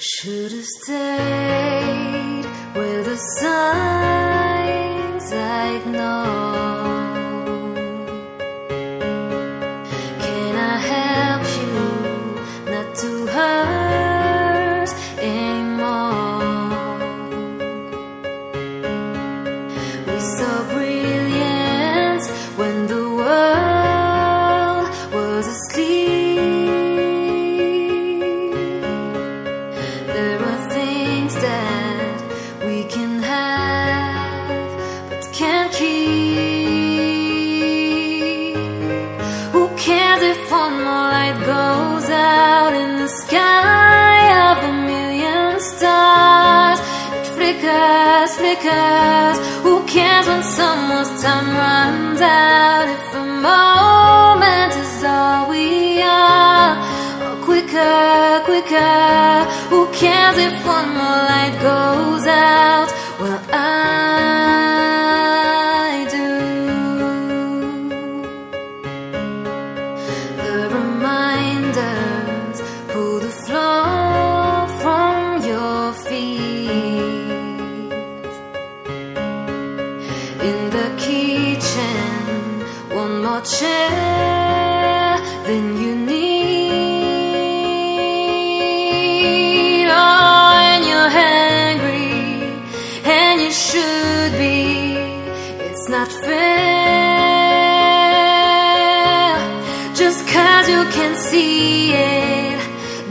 Should have stayed with the signs I. flickers. Who cares when someone's time runs out? If a moment is all we are, or quicker, quicker. Who cares if one more light goes more chair than you need. Oh, and you're hungry, and you should be. It's not fair. Just cause you can see it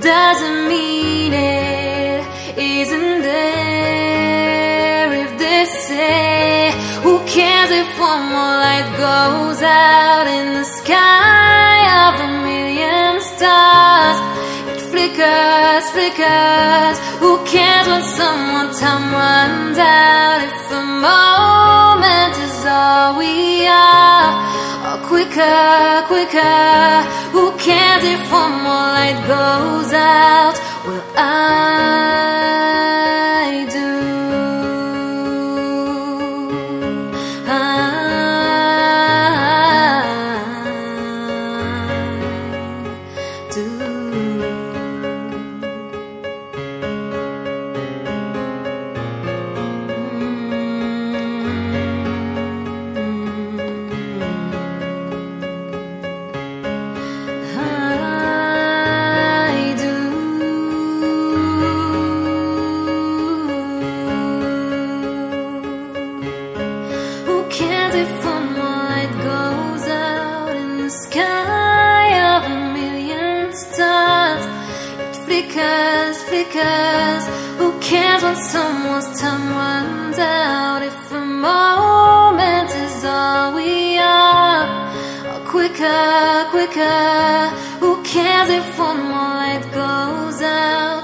doesn't mean it isn't there. Cares if one more light goes out in the sky of a million stars? It flickers, flickers. Who cares when someone time runs out? If a moment is all we are, or quicker, quicker. Who cares if one more light goes out? Well, I flickers. Who cares when someone's time runs out? If a moment is all we are, or quicker, quicker. Who cares if one more light goes out?